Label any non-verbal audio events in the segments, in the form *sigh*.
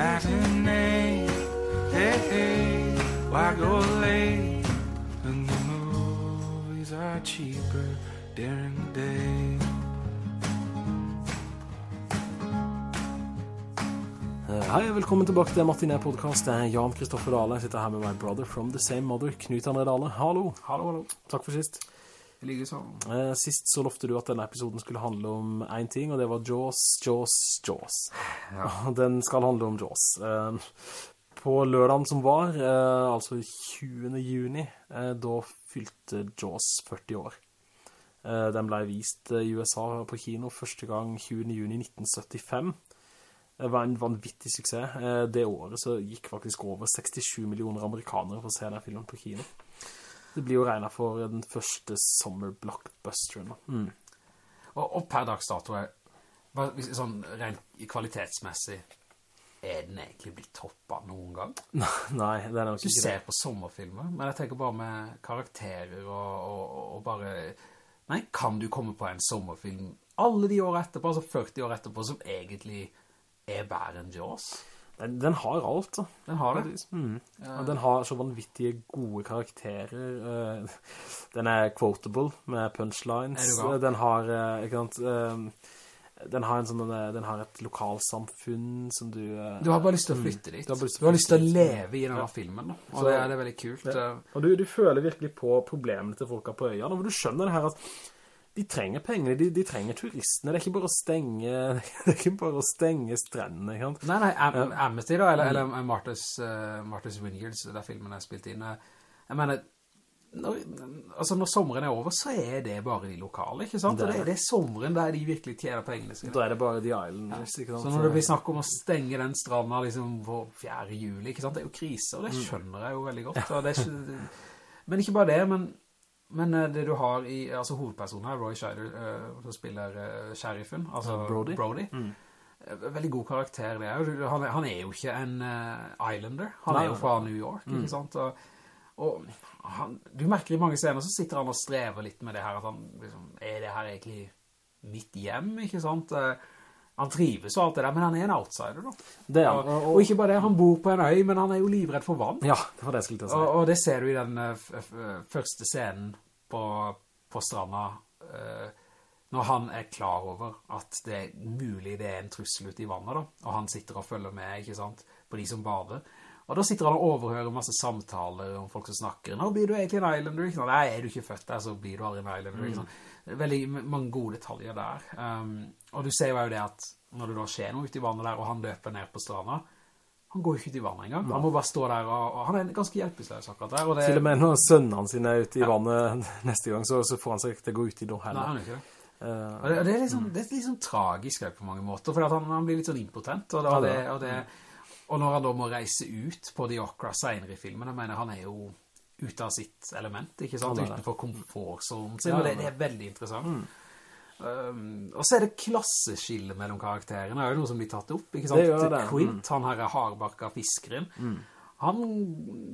matinee. Hey, hey, why go late when the movies are cheaper during the day? Eh, Hei, velkommen tilbake til Martinet Podcast. Det er Jan Kristoffer Dale. Jeg sitter her med my brother from the same mother, Knut André Dale. Hallo. Hallo, hallo. Takk for sist. Eh, Sist så lovte du at denne episoden skulle handle om en ting, og det var Jaws, Jaws, Jaws. Ja. *laughs* Den skal handle om Jaws. Eh, På lørdagen som var, eh, altså 20. juni, eh, da fylte Jaws 40 år. Eh, Den ble vist i USA på kino første gang 20. juni 1975. Det var en vanvittig suksess. Det året så gikk faktisk over 67 millioner amerikanere for å se denne filmen på kino. Det blir jo regnet for den første summer blockbusteren. Mm. Og, og per dags dato er, hva- sånn rent kvalitetsmessig, er den egentlig blitt toppet noen gang? *laughs* Nei, det er nok Du ikke det. ser på sommerfilmer, men jeg tenker bare med karakterer og, og, og bare... Nei, kan du komme på en sommerfilm alle de år etterpå, altså 40 år etterpå, som egentlig er bedre enn Jaws? Den, den har alt, da. Den har det. Mm. Og den har så vanvittige gode karakterer. eh, Den er quotable med punchlines. Den har, eh, ikke sant, eh, den har en sånn, den har et lokalsamfunn som du... Du har bare lyst til å flytte dit. Du har lyst til har lyst til å leve i denne Ja. filmen, da. Så- Og det er, det er veldig kult. Ja. Og du, du føler virkelig på problemene til folka på øya, når du skjønner det her at de trenger penger, de, de trenger turistene, det er ikke bare å stenge, *laughs* det er ikke bare å stenge strendene, ikke sant? Nei, nei, Am Amnesty da, eller, eller Martha's, uh, Martha's Vineyards, der filmen er spilt inn. Jeg mener, når, altså når sommeren er over, så er det bare de lokale, ikke sant? Det er det, det er sommeren der de virkelig tjener pengene sine. Da er det bare The Islanders, ikke sant? Så når det blir snakk om å stenge den stranda liksom på 4. juli, ikke sant? Det er jo krise, og det Mm. skjønner jeg jo veldig godt. Det ikke, men ikke bare det, men, men eh, det du har i, altså hovedpersonen her, Roy Scheider, eh, som spiller eh, sheriffen, altså Brody. Brody. Mm. Veldig god karakter det er. Han, han er jo ikke en islander. Han Nei, er jo fra New York, Mm. ikke sant? Og, og han, du merker i mange scener så sitter han og strever litt med det her, at han liksom, er det her egentlig mitt hjem, ikke sant? Eh, Han trives og alt det der, men han er en outsider da. Det Og, og- og ikke bare det, han bor på en øy, men han er jo livredd for vann. Ja, det var det jeg skulle til å si. Og, og det ser du i den eh, første scenen på, på stranda, uh, når han er klar over at det er mulig det er en trussel ute i vannet da, og han sitter og følger med, ikke sant, på de som bader. Og da sitter han og overhører masse samtaler om folk som snakker. Nå blir du egentlig en islander, ikke sant? Nei, er du ikke født der, så blir du aldri en islander, ikke sant? Er Veldig mange gode detaljer der. Um, og du ser jo det at når det da skjer noe ute i vannet der, og han løper ned på stranda, han går jo ikke ut i vannet engang. Han må bare stå der, og, og han er ganske hjelpeløs akkurat der. Og det, Til og med når sønnene sine er ute i vannet *laughs* neste gang, så, så får han seg ikke til å gå ut i da Nei, han er ikke det. Uh, det, det er liksom, det er sånn tragisk på mange måter, for han, han blir litt sånn impotent, og, det, Ja, og, og, og når han da må reise ut på The Okra senere i filmen, jeg mener han er jo ute av sitt element, ikke sant? Utenfor komfortzonen sin, Ja, og det, er veldig interessant. Um, og så er det klasseskille mellom karakterene, det er jo noe som blir tatt opp, ikke sant? Det gjør det. Quint, han her er hardbarka fiskeren, han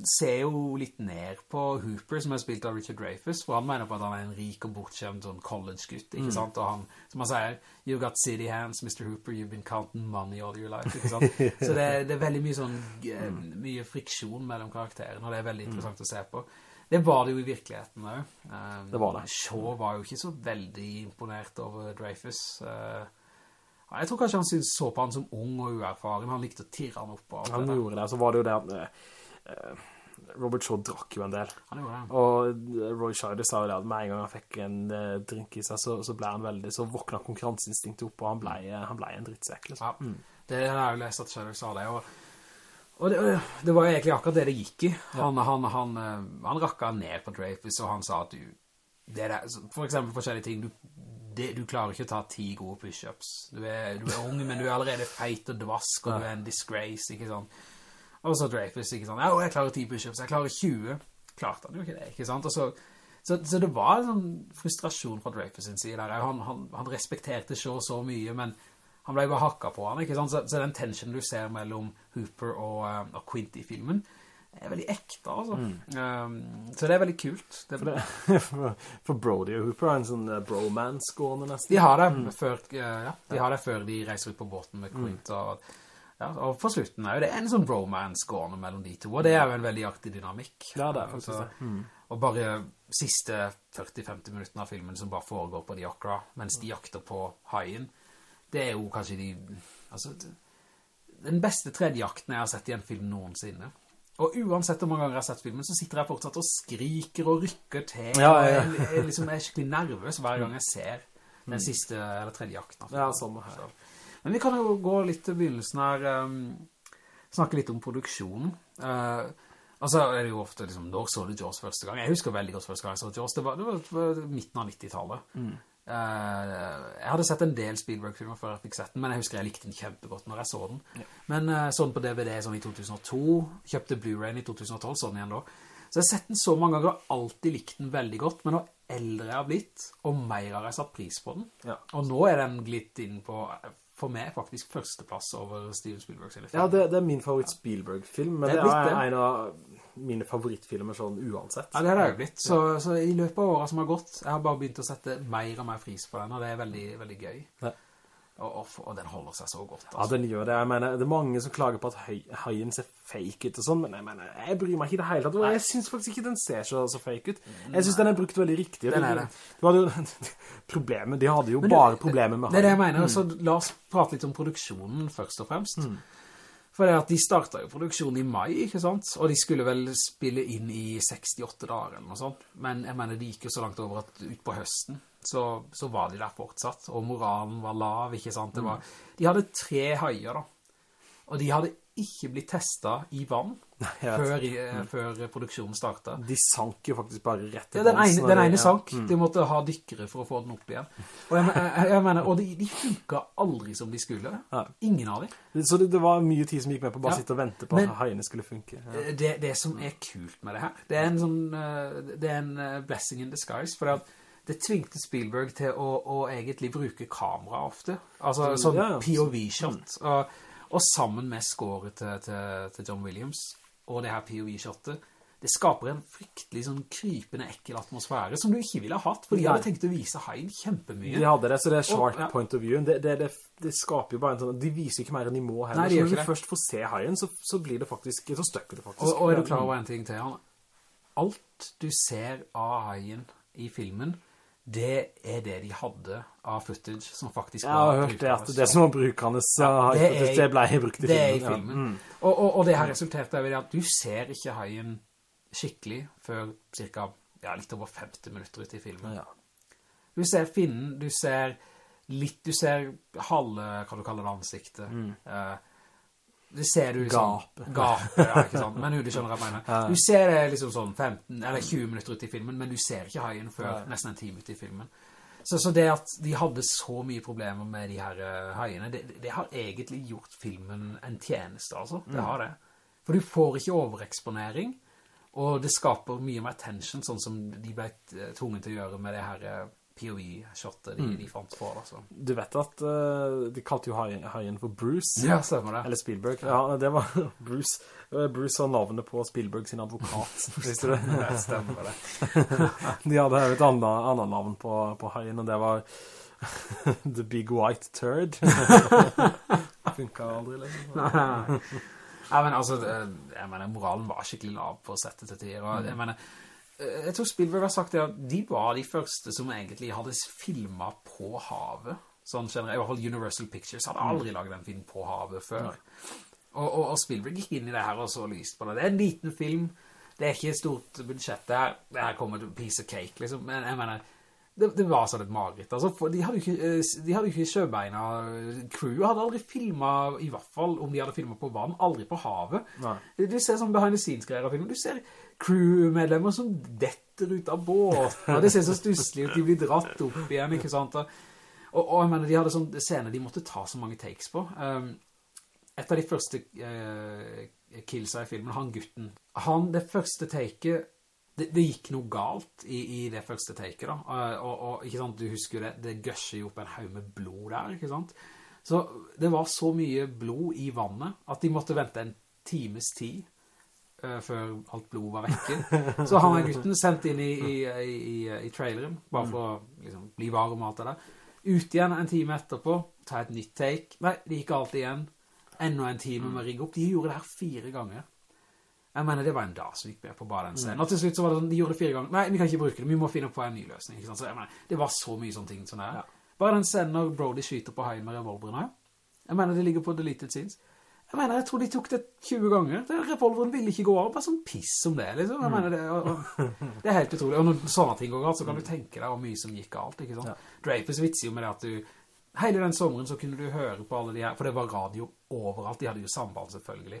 ser jo litt ned på Hooper, som er spilt av Richard Dreyfuss, for han mener på at han er en rik og bortskjemt sånn college-gutt, ikke sant? Og han, som han sier, you got city hands, Mr. Hooper, you've been counting money all your life, ikke sant? *laughs* Så det, det er veldig mye sånn, eh, mye friksjon mellom karakterene, og det er veldig interessant å se på. Det var det jo i virkeligheten også. Um, Det var det. Shaw var jo ikke så veldig imponert over Dreyfus. Uh, jeg tror kanskje han synes så på han som ung og uerfaren. Han likte å tirre han opp. og han det gjorde det, så var det jo det at eh, eh, Robert Shaw drakk jo en del. Han gjorde det. Og Roy Scheider sa jo det at med en gang han fikk en eh, drink i seg, så, så ble han veldig, så våkna konkurranseinstinktet opp, og han ble, han ble en drittsekk, liksom. Ja, det har jeg jo lest at Scheider sa det, og, og det, det var egentlig akkurat det det gikk i. Han, han, han, eh, han rakka ned på Dreyfus, og han sa at du, det der, for eksempel forskjellige ting, du, det, du klarer ikke å ta ti gode push-ups. Du du er ung, men du er allerede feit og dvask, og du er en disgrace, ikke sant? Og så Dreyfus, ikke sant? Ja, jeg klarer ti push-ups, jeg klarer 20. Klarte han jo ikke det, ikke sant? Så, så, så det var en sånn frustrasjon fra Dreyfus sin side der. Han, han, han respekterte Shaw så mye, men han ble bare hakket på han, ikke sant? Så, så den tensionen du ser mellom Hooper og, eh, og Quint i filmen, er veldig ekte, altså. Um, så det er veldig kult. Det, For, det, *laughs* for, for Brody og Hooper har en sånn uh, bromance gående nesten. de har det før, uh, ja, de har det før de reiser ut på båten med Quint, og Ja, og for slutten er jo det en sånn bromance gående mellom de to, og det er jo en veldig aktig dynamikk. Ja, det er faktisk Altså, det. Mm. Og bare siste 40-50 minutter av filmen som bare foregår på The Okra, mens de jakter på haien, det er jo kanskje de, altså, den beste tredje jakten jeg har sett i en film noensinne. Og uansett hvor mange ganger jeg har sett filmen, så sitter jeg fortsatt og skriker og rykker til, Ja, og ja. jeg, jeg, liksom er skikkelig nervøs hver gang jeg ser den siste, eller tredje jakten. Ja, samme her. Så. Men vi kan jo gå litt til begynnelsen her, um, snakke litt om produksjonen. Uh, altså, er det jo ofte liksom, når så du Jaws første gang? Jeg husker veldig godt første gang jeg så Jaws, det var, det var midten av 90-tallet. Uh, jeg hadde sett en del Spielberg-filmer før jeg fikk sett den, men jeg husker jeg likte den kjempegodt når jeg så den. Men uh, sånn på DVD sånn i 2002, kjøpte Blu-ray i 2012, sånn igjen da. Så jeg har sett den så mange ganger, og alltid likt den veldig godt, men nå eldre jeg har blitt, og mer har jeg satt pris på den. Ja. Og nå er den glitt inn på, for meg, faktisk førsteplass over Steven Spielberg sine Ja, det, det er min favoritt Spielberg-film, men Det det er er, det. en av mine favorittfilmer sånn uansett. Ja, det er det jo blitt. Så, så i løpet av året som har gått, jeg har bare begynt å sette mer og mer pris på den, og det er veldig, veldig gøy. Ja. Og, og, den holder seg så godt, Ja, altså. den gjør det. Jeg mener, det er mange som klager på at haien ser fake ut og sånn, men jeg mener, jeg bryr meg ikke det hele tatt. Jeg synes faktisk ikke den ser så, så fake ut. Jeg synes den er brukt veldig riktig. Den er det. det var jo *laughs* problemet, de hadde jo du- bare problemer med haien. Det er det jeg mener, mener, så la oss prate litt om produksjonen først og fremst. For det at de startet jo produksjonen i mai, ikke sant? Og de skulle vel spille inn i 68 dager eller noe sånt. Men jeg mener, de gikk jo så langt over at ut på høsten, så, så var de der fortsatt. Og moralen var lav, ikke sant? Det var, de hadde tre haier da. Og de hadde ikke bli testet i vann *laughs* før, i, eh, før produksjonen startet. De sank jo faktisk bare rett til Ja, den ene, den de- ene ja. sank. De måtte ha dykkere for å få den opp igjen. Og jeg, jeg, jeg mener, og de, de funket aldri som de skulle. Ja. Ingen av dem. Så det, det var mye tid som gikk med på å bare sitte og vente på Men- at haiene skulle funke. Ja. Det, det som er kult med det her, det er en sånn, eh, det er en eh, blessing in disguise, for at det tvingte Spielberg til å, å egentlig bruke kamera ofte. Altså sånn ja, ja. POV-shot. Og, og sammen med scoret til, til, til John Williams, og det her POV-shotet, det skaper en fryktelig sånn krypende ekkel atmosfære, som du ikke ville ha hatt, for de hadde tenkt å vise haien kjempemye. De hadde det, så det er sharp Og- ja. point of view. Det, det, det, det skaper jo bare en sånn... De viser ikke mer enn de må heller. Nei, de så når du først får se haien, så, så blir det faktisk... Så støkker det faktisk. Og, og er du klar over en ting til, han? Alt du ser av haien i filmen, det er det de hadde av footage som faktisk var... Jeg har hørt det at det som var brukende, så det er- det ble brukt i filmen. Det er i filmen. ja. Mm. Og, og, og det her resulterte i at du ser ikke haien skikkelig før cirka, ja, litt over 50 minutter ut i filmen. Ja. Du ser finnen, du ser litt, du ser halve, hva du kaller det, ansiktet. Eh, det ser du liksom... Gapet. *laughs* Gapet, ja, ikke sant? Men du skjønner hva jeg mener. Du ser det liksom sånn 15 eller 20 minutter ut i filmen, men du ser ikke haien før nesten en time ut i filmen. Så, så det at de hadde så mye problemer med de her eh, haiene, det, det har egentlig gjort filmen en tjeneste, altså. Det har det. For du får ikke overeksponering, og det skaper mye mer tension, sånn som de ble eh, tvunget til å gjøre med det her POV-shotet de, de fant på, altså. Du vet at uh, de kalte jo haien, for Bruce. Ja, stemmer det. Eller Spielberg. Ja, *laughs* det var Bruce. Bruce var navnet på Spielberg sin advokat. *laughs* Visste du det? Ja, stemmer det. *laughs* De hadde et annet, annet navn på, på haien, og det var The Big White Turd. Funket aldri, liksom. Nei, men altså, det- jeg mener, moralen var skikkelig lav på settet til tider, og jeg mener, eh, jeg tror Spielberg har sagt det, at de var de første som egentlig hadde filmet på havet, sånn generelt, i hvert fall Universal Pictures hadde aldri laget en film på havet før. Og, og, og Spielberg gikk inn i det her og så lyst på det. Det er en liten film, det er ikke et stort budsjett, det her, det her kommer et piece of cake, liksom, men jeg mener, det, det var sånn et mareritt, altså, de hadde jo ikke, eh, de hadde ikke sjøbeina, crew hadde aldri filmet, i hvert fall om de hadde filmet på vann, aldri på havet. Nei. Du ser sånn behind the scenes-greier av filmen, du ser crew-medlemmer som detter ut av båten, og det ser så stusselig ut, de blir dratt opp igjen, ikke sant? Og, og jeg mener, de hadde sånn scener de måtte ta så mange takes på. Um, et av de første uh, killsa i filmen, han gutten, han, det første taket, det, det gikk noe galt i, i det første taket da, Uh, og, og, ikke sant, du husker det, det gøsjer jo opp en haug med blod der, ikke sant? Så det var så mye blod i vannet, at de måtte vente en times tid uh, før alt blod var vekke. *laughs* Så han og gutten sendt inn i, i, i, i, i traileren, bare for å liksom, bli varm og alt det der. Ut igjen en time etterpå, ta et nytt take. Nei, det gikk alt igjen. enda en time med rigg opp. De gjorde det her fire ganger. Jeg mener, det var en dag som gikk med på bare den scenen. Og til slutt så var det sånn, de gjorde det fire ganger. Nei, vi kan ikke bruke det, vi må finne på en ny løsning. Så jeg mener, det var så mye sånne ting sånn her. Bare den scenen når Brody skyter på haien med revolverene. Jeg mener, det ligger på deleted scenes. Jeg mener, jeg tror de tok det 20 ganger. Den revolveren ville ikke gå av, bare sånn piss om det, liksom. Jeg mener, det, og, og, det er helt utrolig. Og når sånne ting går galt, så kan du tenke deg hvor mye som gikk galt, ikke sant? Ja. Drapers vitser jo med det at du, hele den sommeren så kunne du høre på alle de her, for det var radio overalt, de hadde jo samband selvfølgelig.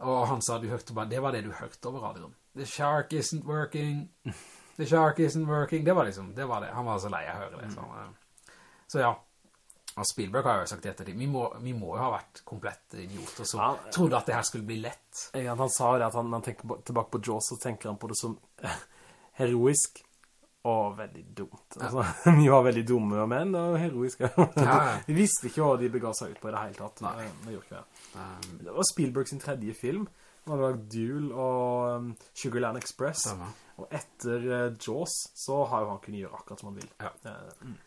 Og han sa, du hørte bare, det var det du hørte over radioen. The shark isn't working. The shark isn't working. Det var liksom, det var det. Han var så lei av å høre det. Så, eh. så ja, og Spielberg har jo sagt etter det, vi må, vi må jo ha vært komplett idioter som Ja. trodde at det her skulle bli lett. Ja, han sa det at han, han tenker tilbake på Jaws, så tenker han på det som *laughs* heroisk og veldig dumt. Altså, *laughs* vi var veldig dumme menn, og heroiske. *laughs* ja. Vi visste ikke hva de begav seg ut på i det hele tatt. Nei. Det, det det. Um, Det var Spielberg sin tredje film. Han hadde lagt Duel og um, Sugarland Express. Samme. Og etter uh, Jaws så har jo han kunnet gjøre akkurat som han vil. Ja. Eh, mm.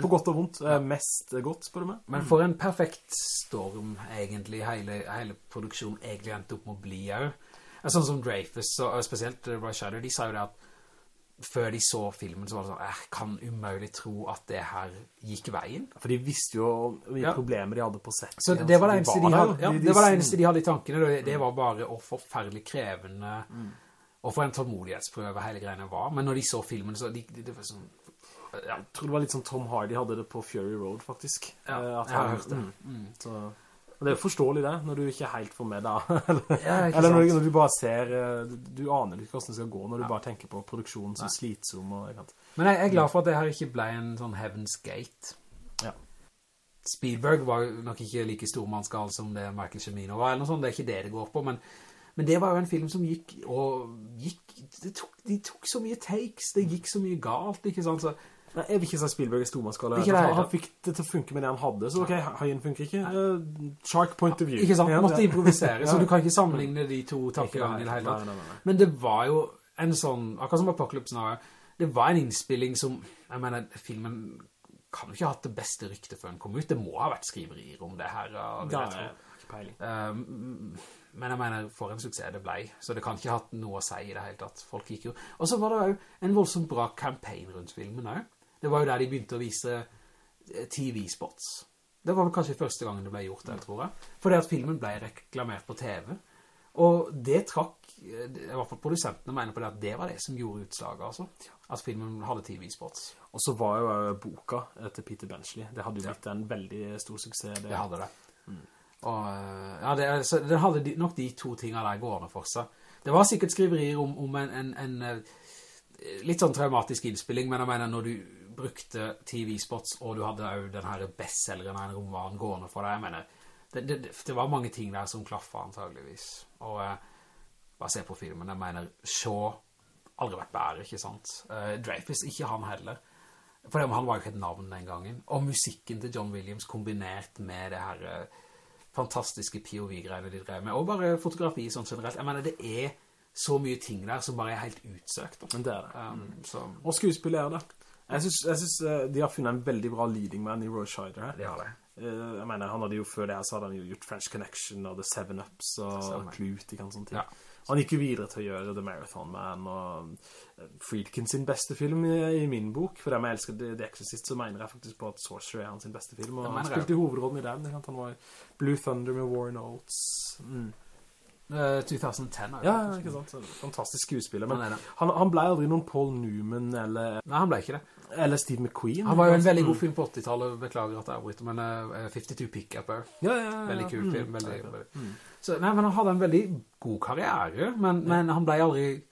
På godt og vondt. Eh, mest godt, spør du meg. Men for en perfekt storm, egentlig, hele, hele produksjonen egentlig endte opp med å bli her. Sånn som Dreyfus, og spesielt Roy Shadow, de sa jo det at før de så filmen, så var det sånn, jeg kan umulig tro at det her gikk veien. For de visste jo hvilke Ja. problemer de hadde på sett. Så det, var det eneste de, hadde, ja, De- de- det var det eneste de hadde i tankene. Det, det var bare å forferdelig krevende, og for en tålmodighetsprøve hele greiene var. Men når de så filmen, så de, de, det var sånn, ja, Jeg tror det var litt sånn Tom Hardy hadde det på Fury Road, faktisk. Ja, Eh, at jeg har hørt det. Mm. Så, og det er jo forståelig det, når du ikke helt får med deg. eller *laughs* Ja, eller når, når du bare ser, eh, du, aner ikke hvordan det skal gå, når du bare tenker på produksjonen som slitsom. Og? Men jeg er glad for at det her ikke ble en sånn Heaven's Gate. Ja. Spielberg var nok ikke like stormannsgal som det Michael Cimino var, eller noe sånt, det er ikke det det går på, men, men det var jo en film som gikk, og gikk, det tok, de tok så mye takes, det gikk så mye galt, ikke sant, så Nei, jeg vil ikke si Spielberg er stormannsskala. Det, Han, han fikk det til å funke med det han hadde, så ok, haien funker ikke. Uh, shark point of view. Ikke sant, han måtte improvisere, *laughs* så du kan ikke sammenligne de to tankegangene i det hele tatt. Men det var jo en sånn, akkurat som Apocalypse Now, det var en innspilling som, jeg mener, filmen kan jo ikke ha hatt det beste ryktet før den kom ut. Det må ha vært skriverier om det her, vil jeg tror. Um, men jeg mener, for en suksess det ble, så det kan ikke ha hatt noe å si i det hele tatt. Folk gikk jo... Og så var det jo en voldsomt bra campaign rundt filmen også. Det var jo der de begynte å vise eh, TV-spots. Det var kanskje første gangen det ble gjort der, tror jeg. Fordi at filmen ble reklamert på TV. Og det trakk, eh, i hvert fall produsentene mener på det, at det var det som gjorde utslaget, altså. At filmen hadde TV-spots. Og så var jo eh, boka etter til Peter Benchley. Det hadde jo blitt en veldig stor suksess. Det hadde det. Og, eh, ja, det, så det hadde nok de to tingene der gående for seg. Det var sikkert skriverier om, om en, en, en litt sånn traumatisk innspilling, men jeg mener når du brukte TV-spots, og du hadde jo den her bestselgeren av en roman gående for deg, jeg mener, det, det, det var mange ting der som klaffet antageligvis. Og eh, bare se på filmen, jeg mener, Shaw aldri vært bedre, ikke sant? Eh, Dreyfus, ikke han heller. For han var jo ikke et navn den gangen. Og musikken til John Williams kombinert med det her eh, fantastiske POV-greiene de drev med, og bare fotografi sånn generelt. Jeg mener, det er så mye ting der som bare er helt utsøkt. Da. Men det er det. Um, Og skuespillere det. Jeg synes, jeg synes eh, de har funnet en veldig bra leading man i Roy Scheider her. De har det. Eh, jeg mener, han hadde jo før det her, så hadde han jo gjort French Connection og The Seven Ups og. Clute, sant, sånne ting. Ja. Han gikk jo videre til å gjøre The Marathon Man og eh, Friedkin sin beste film i, i min bok. For dem jeg elsker The, The Exorcist, så mener jeg faktisk på at Sorcerer er hans sin beste film. Og han spilte i hovedrollen i den. Han var Blue Thunder med Warren Oates. Mm. Eh, 2010 er Ja, ikke sant? Fantastisk skuespiller. Men Han han, han ble aldri noen Paul Newman eller, Nei, han ble ikke det. eller Steve McQueen. Han var jo en veldig Mm. god film på 80-tallet, beklager at jeg avbryter, men uh, 52 Pickup er Ja, ja, ja, veldig kul Mm. film. Veldig, ja. veldig. Så, nei, men han hadde en veldig god karriere, men, men han ble aldri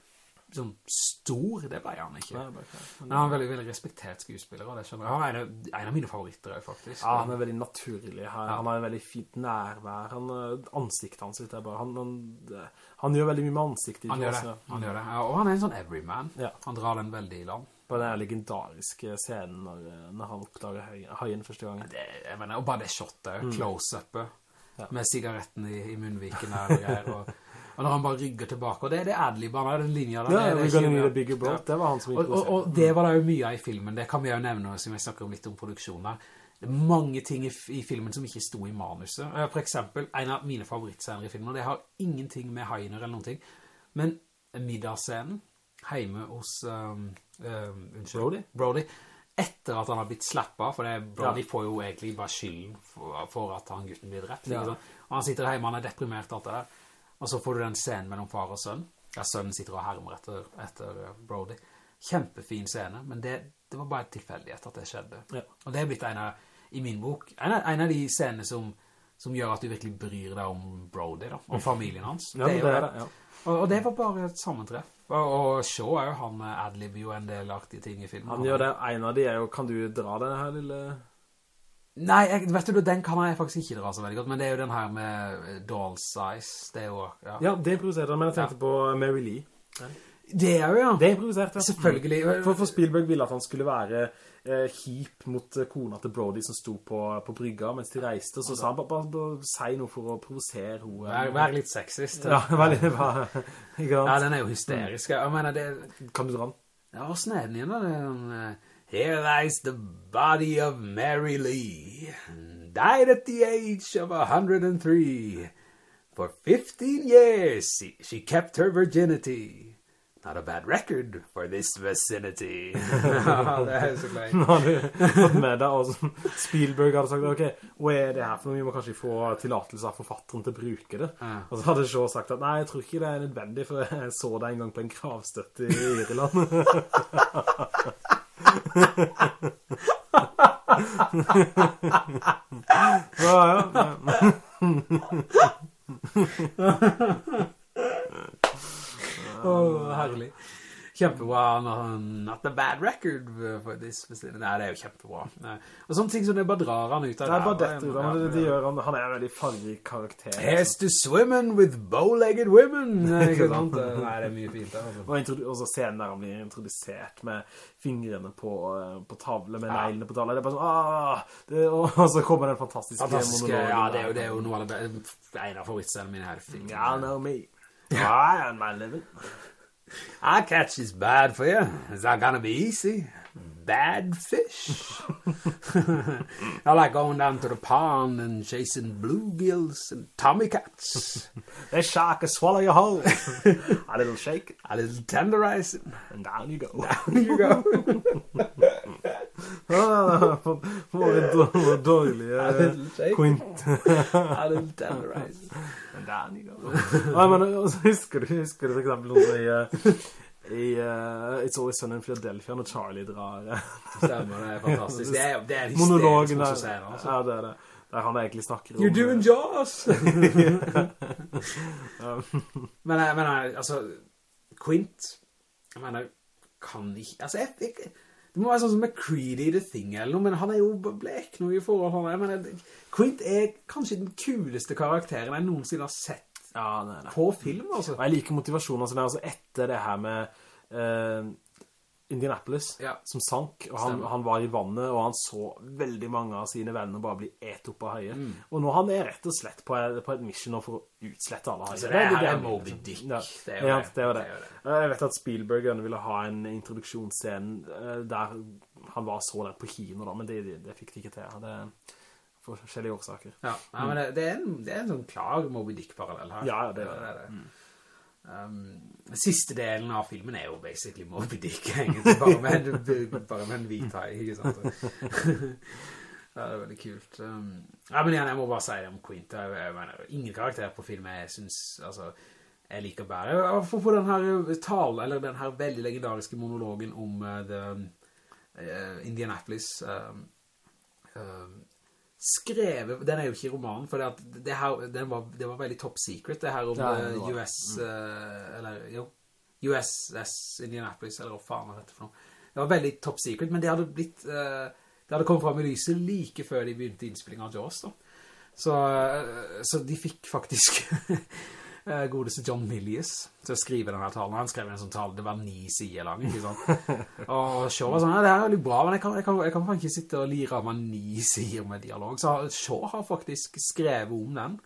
sånn stor, det ble han ikke. Nei, ikke. Men- han er veldig, veldig respektert skuespiller, og det skjønner jeg. Han er en, av- en av mine favoritter, faktisk. Ja, han er veldig naturlig her. Han har en veldig fint nærvær. Han, eh, ansiktet hans sitt er bare... Han, han, han gjør veldig mye med ansiktet. Han gjør det, ja. han gjør det. Ja, og han er en sånn everyman. Ja. Han drar den veldig i land. På den legendariske scenen når, når han oppdager haien første gangen. Det, mener, og bare det shotet, close-upet, Ja. med sigaretten i, i munnviken her og, greier, og, og når han bare rygger tilbake, og det, det er adlib, han har den linja der. Ja, det, det Gonna Need a Bigger Boat. Det var han som Og, og, improviserte. og det var det jo mye av i filmen, det kan vi jo nevne som jeg snakker om litt om produksjonen der. det er mange ting i, i filmen som ikke sto i manuset. Eh, For eksempel, en av mine favorittscener i filmen, og det har ingenting med Heiner eller noen ting, men middagsscenen hjemme hos um, um, unnskyld, Brody? Brody, etter at han har blitt slappet, for det, Brody Ja. får jo egentlig bare skylden for, for at han gutten blir drept. Ja. Og han sitter hjemme, han er deprimert, alt det der. Og så får du den scenen mellom far og sønn, der sønnen sitter og hermer etter, etter Brody. Kjempefin scene, men det, det var bare et tilfeldighet at det skjedde. Ja. Og det er blitt en av, i min bok, en av, en av de scenene som, som gjør at du virkelig bryr deg om Brody, da, og familien hans. Ja, er det er det, ja. Og, og det var bare et sammentreff. Og, og Shaw er jo han med adlib jo en del artige ting i filmen. Han gjør det, en av de er jo, kan du dra denne her lille... Nei, jeg, vet du, den kan jeg faktisk ikke dra så veldig godt, men det er jo den her med eh, Doll Size, det er jo, ja. Ja, det improviserte han, men jeg tenkte på Mary Lee. Det er jo, ja. Det improviserte, ja. Selvfølgelig. For, for Spielberg ville at han skulle være eh, kjip mot eh, kona til Brody som sto på, på brygga mens de reiste, så sa han bare, bare, bare si noe for å provosere henne. Vær, vær litt sexist. Ja, *laughs* vær litt, Ikke Ja, den er jo hysterisk. Jeg mener, det, Kan du dra den? Ja, hvordan er den igjen da? Det er eh, Here lies the body of Mary Lee, died at the age of 103. For 15 years she, she kept her virginity. Not a bad record for this vicinity. ja, *laughs* *laughs* det er så glad Nå har du fått med deg, og Spielberg hadde sagt, ok, hva er det her for noe? Vi må kanskje få tillatelse av forfatteren til å bruke det. Ja. Og så hadde Shaw sagt at, nei, jeg tror ikke det er nødvendig, for jeg så deg en gang på en gravstøtte i Irland. *laughs* ja, ja. Åh, herlig. Kjempebra. no- Not a bad record for this. Nei, det er jo kjempebra. Nei. Og sånne ting som det bare drar han ut av Det er bare dette, ut det, det gjør han, han er en veldig farlig karakter. Here's to swimming with bow-legged women. *laughs* Nei, sant? Nei, det er mye fint der, altså. Og så scenen der han blir introdusert med fingrene på, eh, på tavle, med Ja. neglene på tavle. Det er bare sånn, ah, og, så kommer den fantastiske fantastiske monologen. Ja, det er jo, det er jo noe av det en av favorittscenene mine her. Ja, know me. I am my living. I catch this bad for you. Is that gonna be easy? Bad fish. I like going down to the pond and chasing bluegills and tommy cats. *laughs* The shark will swallow you whole. A little shake, A little tenderizing. and down you go. Down you go. *laughs* *laughs* For for en dår- dårlig A *laughs* little shake. quint. *laughs* Nei, men husker du, husker du for eksempel noe i, eh, i uh, It's Always Sunny in Philadelphia når Charlie drar eh, Stemmer, det er fantastisk. Det er, det er monologen hysterisk der. morsom altså. Ja, det er det. Der han egentlig snakker om You're doing Jaws! men, men altså, Quint, jeg mener, kan ikke, altså, jeg, jeg, det må være sånn som McCready i The Thing eller noe, men han er jo blek noe i forhold, han det, jeg Quint er kanskje den kuleste karakteren jeg noensinne har sett Ja, nei, nei. på film, altså. Og jeg liker motivasjonen altså, altså etter det her med eh, Indianapolis, Ja. som sank, og han, han var i vannet, og han så veldig mange av sine venner bare bli et opp av høyet. Mm. Og nå han er rett og slett på, på et mission for å utslette alle høyet. Altså, det det er han- Moby Dick. Ja, Det er jo det. det er det. Det er Jeg vet at Spielberg ville ha en introduksjonsscene eh, der han var så der på kino, da, men det, det, det fikk de ikke til. Det er forskjellige årsaker. Ja, ja men det, det, er en, det er en sånn klar Moby Dick-parallell her. Ja, det er det. det. Um, siste delen av filmen er jo basically Moby Dick, *laughs* egentlig, bare med, en- *laughs* bare med en hvit hai, ikke sant? *laughs* ja, det er veldig kult. Um, ja, men igjen, jeg må bare si det om Quint. Jeg, jeg mener, ingen karakter på filmen jeg synes, altså, jeg liker bare. For på den her talen, eller den her veldig legendariske monologen om uh, the, uh, Indianapolis, um, um, skrevet, den er jo ikke romanen, for det, det, her, den var, det var veldig top secret, det her om Ja, eh, det det. US, eh, eller jo, USS Indianapolis, eller hva faen er dette for noe. Det var veldig top secret, men det hadde blitt, eh, det hadde kommet fram i lyset like før de begynte innspillingen av Jaws da. Så, eh, så de fikk faktisk eh, *laughs* godeste John Milius til å skrive denne talen. Han skrev en sånn tale, det var ni sider lang, ikke sant? *laughs* Og Shaw var sånn, ja, det er veldig bra, men jeg kan, jeg kan, jeg kan faktisk ikke sitte og lire av meg ni *laughs* sider med dialog. Så Shaw har faktisk skrevet om den.